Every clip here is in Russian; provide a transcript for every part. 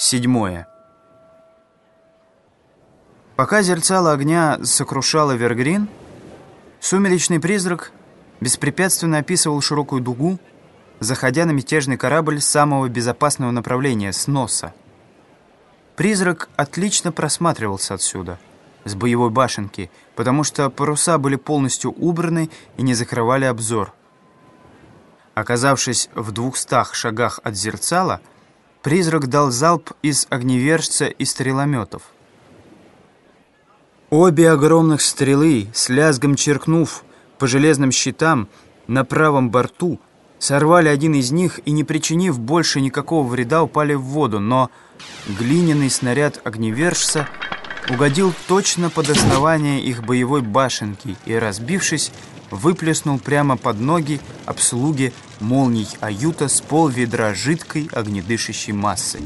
Седьмое. Пока зерцало огня сокрушало Вергрин, сумеречный призрак беспрепятственно описывал широкую дугу, заходя на мятежный корабль самого безопасного направления, с носа. Призрак отлично просматривался отсюда, с боевой башенки, потому что паруса были полностью убраны и не закрывали обзор. Оказавшись в двухстах шагах от зерцала, Призрак дал залп из огневержца и стрелометов. Обе огромных стрелы, с лязгом черкнув по железным щитам на правом борту, сорвали один из них и, не причинив больше никакого вреда, упали в воду, но глиняный снаряд огневержца угодил точно под основание их боевой башенки и, разбившись, выплеснул прямо под ноги обслуги молний Аюта с пол ведра жидкой огнедышащей массы.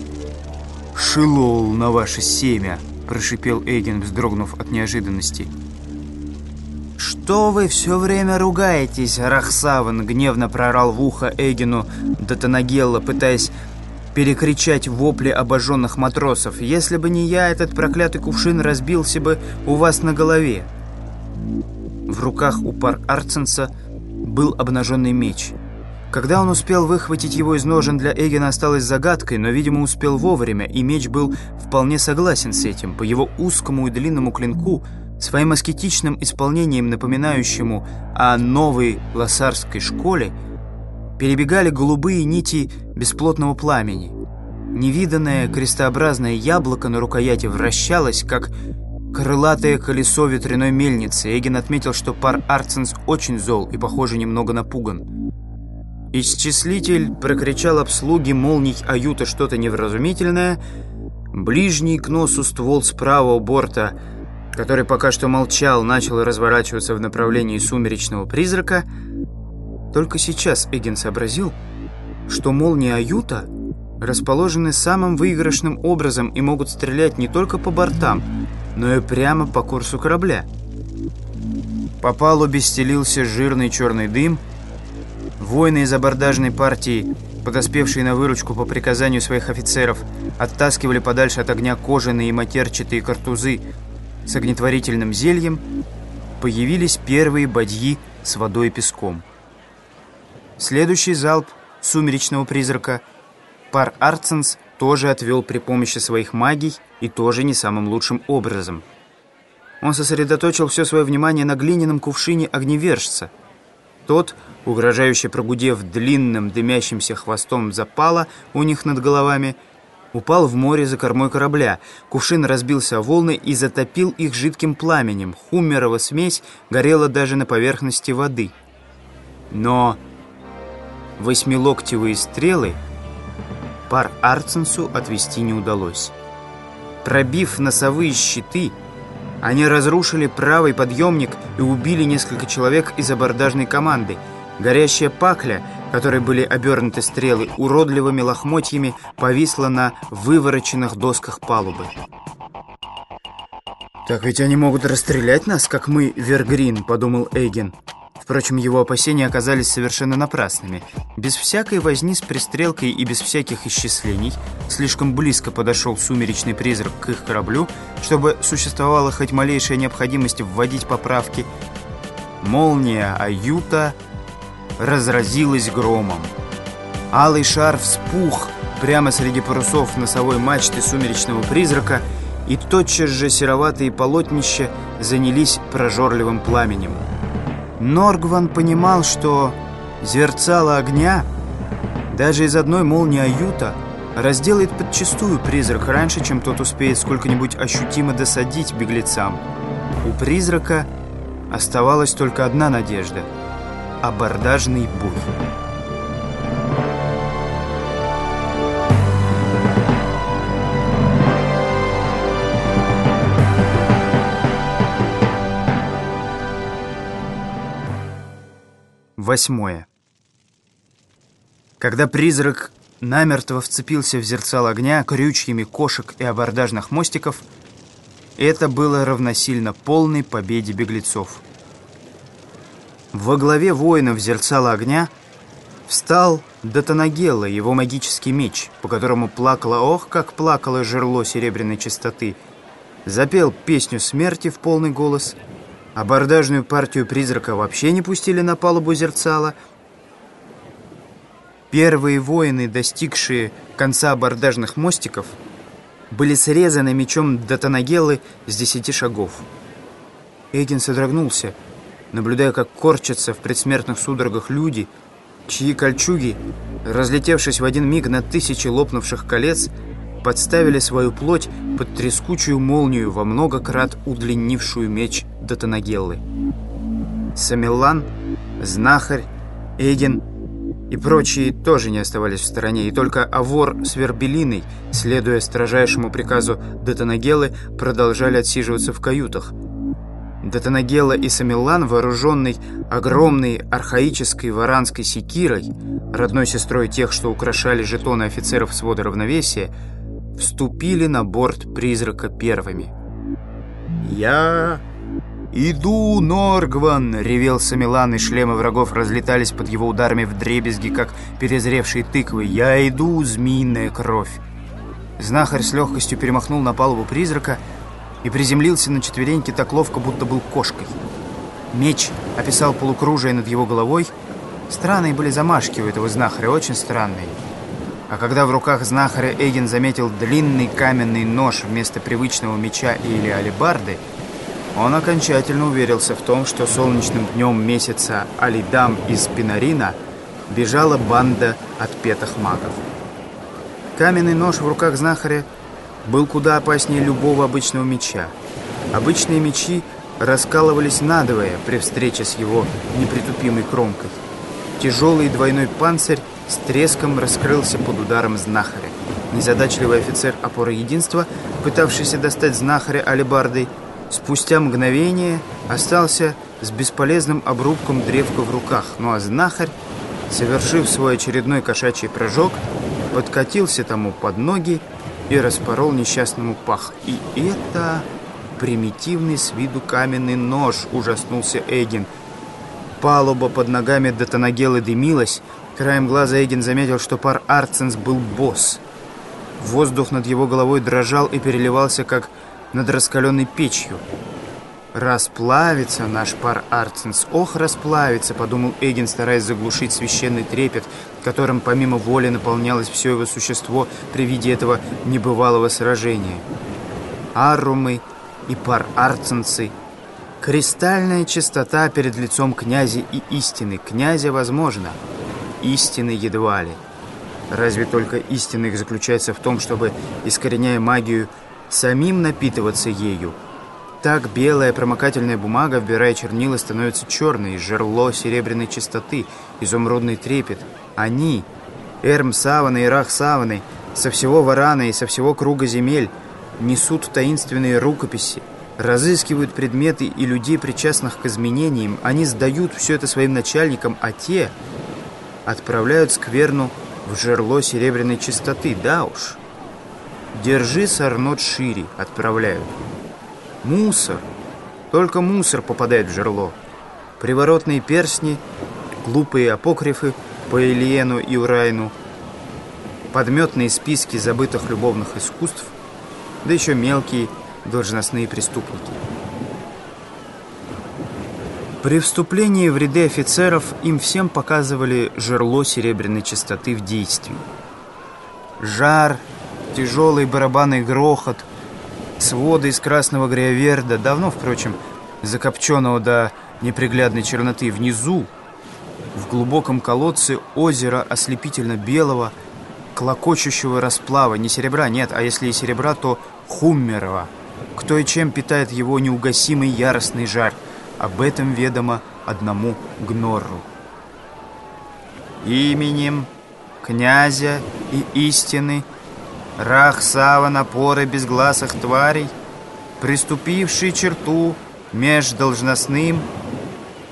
«Шилол на ваше семя!» – прошипел Эйген, вздрогнув от неожиданности. «Что вы все время ругаетесь, Рахсаван?» – гневно прорал в ухо Эгину Датанагелла, пытаясь перекричать вопли обожженных матросов. «Если бы не я, этот проклятый кувшин разбился бы у вас на голове». В руках у пар Арценса был обнаженный меч. Когда он успел выхватить его из ножен, для Эгена осталось загадкой, но, видимо, успел вовремя, и меч был вполне согласен с этим. По его узкому и длинному клинку, своим аскетичным исполнением, напоминающему о новой лосарской школе, перебегали голубые нити бесплотного пламени. Невиданное крестообразное яблоко на рукояти вращалось, как крылатое колесо ветряной мельницы. Эгин отметил, что пар Арценс очень зол и, похоже, немного напуган. Исчислитель прокричал обслуги молний Аюта что-то невразумительное. Ближний к носу ствол с правого борта, который пока что молчал, начал разворачиваться в направлении сумеречного призрака. Только сейчас Эгин сообразил, что молнии Аюта расположены самым выигрышным образом и могут стрелять не только по бортам, но и прямо по курсу корабля. По палубе стелился жирный черный дым. Воины из абордажной партии, подоспевшие на выручку по приказанию своих офицеров, оттаскивали подальше от огня кожаные и матерчатые картузы с огнетворительным зельем. Появились первые бадьи с водой и песком. Следующий залп сумеречного призрака пар Арценс тоже отвел при помощи своих магий и тоже не самым лучшим образом. Он сосредоточил все свое внимание на глиняном кувшине огневержца. Тот, угрожающе прогудев длинным дымящимся хвостом запала у них над головами, упал в море за кормой корабля. Кувшин разбился о волны и затопил их жидким пламенем. Хуммерова смесь горела даже на поверхности воды. Но восьмилоктевые стрелы пар Арценсу отвести не удалось. Пробив носовые щиты, они разрушили правый подъемник и убили несколько человек из абордажной команды. Горящая пакля, которой были обернуты стрелы, уродливыми лохмотьями повисла на вывороченных досках палубы. «Так ведь они могут расстрелять нас, как мы, Вергрин», — подумал Эйген. Впрочем, его опасения оказались совершенно напрасными. Без всякой возни с пристрелкой и без всяких исчислений слишком близко подошел сумеречный призрак к их кораблю, чтобы существовала хоть малейшая необходимость вводить поправки. Молния Аюта разразилась громом. Алый шар вспух прямо среди парусов носовой мачты сумеречного призрака, и тотчас же сероватые полотнища занялись прожорливым пламенем. Норгван понимал, что зерцало огня, даже из одной молнии Аюта, разделает подчистую призрак раньше, чем тот успеет сколько-нибудь ощутимо досадить беглецам. У призрака оставалась только одна надежда — абордажный буй. Восьмое. Когда призрак намертво вцепился в зерцал огня крючьями кошек и абордажных мостиков, это было равносильно полной победе беглецов. Во главе воинов зерцала огня встал Датанагелла, его магический меч, по которому плакала, ох, как плакало жерло серебряной чистоты. Запел песню смерти в полный голос. Абордажную партию призрака вообще не пустили на палубу зерцала. Первые воины, достигшие конца абордажных мостиков, были срезаны мечом Датанагеллы с десяти шагов. Эйген содрогнулся, наблюдая, как корчатся в предсмертных судорогах люди — чьи кольчуги, разлетевшись в один миг на тысячи лопнувших колец, подставили свою плоть под трескучую молнию во много крат удлинившую меч Датанагеллы. Самиллан, Знахарь, Эйген и прочие тоже не оставались в стороне, и только Авор с Вербелиной, следуя строжайшему приказу Датанагеллы, продолжали отсиживаться в каютах – Датанагела и Самиллан, вооруженный огромной архаической варанской секирой, родной сестрой тех, что украшали жетоны офицеров свода равновесия, вступили на борт призрака первыми. «Я иду, Норгван!» — ревел Самилан, и шлемы врагов разлетались под его ударами в дребезги, как перезревшие тыквы. «Я иду, змеиная кровь!» Знахарь с легкостью перемахнул на палубу призрака — и приземлился на четвереньки так ловко, будто был кошкой. Меч описал полукружие над его головой. Странные были замашки у этого знахаря, очень странные. А когда в руках знахаря Эйген заметил длинный каменный нож вместо привычного меча или алебарды, он окончательно уверился в том, что солнечным днем месяца Алидам из Пинарина бежала банда отпетых магов. Каменный нож в руках знахаря был куда опаснее любого обычного меча. Обычные мечи раскалывались надвое при встрече с его непритупимой кромкой. Тяжелый двойной панцирь с треском раскрылся под ударом знахаря. Незадачливый офицер опоры единства, пытавшийся достать знахаря алебардой, спустя мгновение остался с бесполезным обрубком древка в руках, ну а знахарь, совершив свой очередной кошачий прыжок, подкатился тому под ноги и распорол несчастному пах. И это примитивный с виду каменный нож, ужаснулся Эйген. Палуба под ногами Датанагелы дымилась. Краем глаза Эйген заметил, что пар Арценс был босс. Воздух над его головой дрожал и переливался, как над раскаленной печью. «Расплавится наш пар Арценс, ох, расплавится!» — подумал Эгин, стараясь заглушить священный трепет, которым помимо воли наполнялось все его существо при виде этого небывалого сражения. Аррумы и пар Арценсы — кристальная чистота перед лицом князя и истины. Князя возможно, истины едва ли. Разве только истина их заключается в том, чтобы, искореняя магию, самим напитываться ею — так белая промокательная бумага, вбирая чернила, становится черной, жерло серебряной чистоты, изумрудный трепет. Они, Эрм Саваны и Рах Саваны, со всего Варана и со всего круга земель, несут таинственные рукописи, разыскивают предметы и людей, причастных к изменениям. Они сдают все это своим начальникам, а те отправляют скверну в жерло серебряной чистоты. Да уж. Держи сорнот шире, отправляют. Мусор. Только мусор попадает в жерло. Приворотные перстни, глупые апокрифы по Ильену и Урайну, подметные списки забытых любовных искусств, да еще мелкие должностные преступники. При вступлении в ряды офицеров им всем показывали жерло серебряной чистоты в действии. Жар, тяжелый барабанный грохот — Своды из красного греоверда, давно, впрочем, закопченного до неприглядной черноты, внизу, в глубоком колодце озера ослепительно-белого, клокочущего расплава, не серебра, нет, а если и серебра, то хуммерова. Кто и чем питает его неугасимый яростный жар, об этом ведомо одному Гнорру. Именем князя и истины Рах Сава напоры безгласых тварей, приступивший черту меж должностным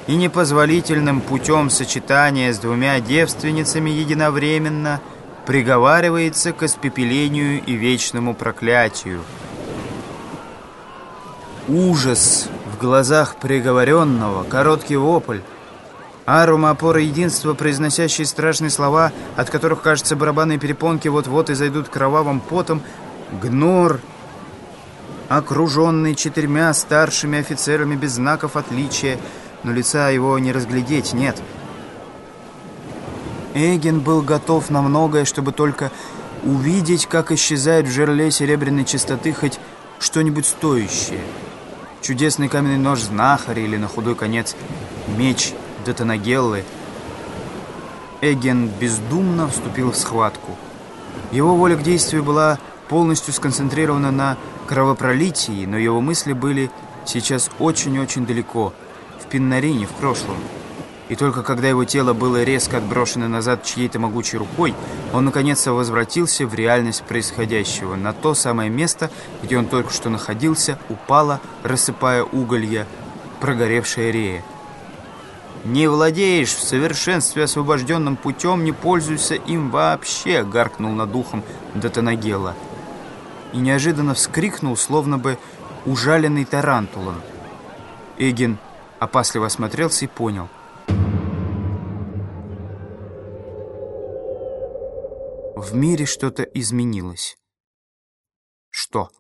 и непозволительным путем сочетания с двумя девственницами единовременно приговаривается к испепелению и вечному проклятию. Ужас в глазах приговоренного, короткий вопль, Арум, опора единства, произносящие страшные слова, от которых, кажется, барабанные перепонки вот-вот и зайдут кровавым потом. Гнор, окруженный четырьмя старшими офицерами без знаков отличия, но лица его не разглядеть, нет. Эгин был готов на многое, чтобы только увидеть, как исчезает в жерле серебряной чистоты хоть что-нибудь стоящее. Чудесный каменный нож знахаря или, на худой конец, меч Детонагеллы. Эгген бездумно вступил в схватку. Его воля к действию была полностью сконцентрирована на кровопролитии, но его мысли были сейчас очень-очень далеко, в Пиннарине, в прошлом. И только когда его тело было резко отброшено назад чьей-то могучей рукой, он наконец-то возвратился в реальность происходящего. На то самое место, где он только что находился, упала, рассыпая уголья, прогоревшая рея. «Не владеешь в совершенстве освобожденным путем, не пользуйся им вообще!» — гаркнул над ухом Датанагела. И неожиданно вскрикнул, словно бы ужаленный тарантулом. Эгин опасливо осмотрелся и понял. В мире что-то изменилось. Что?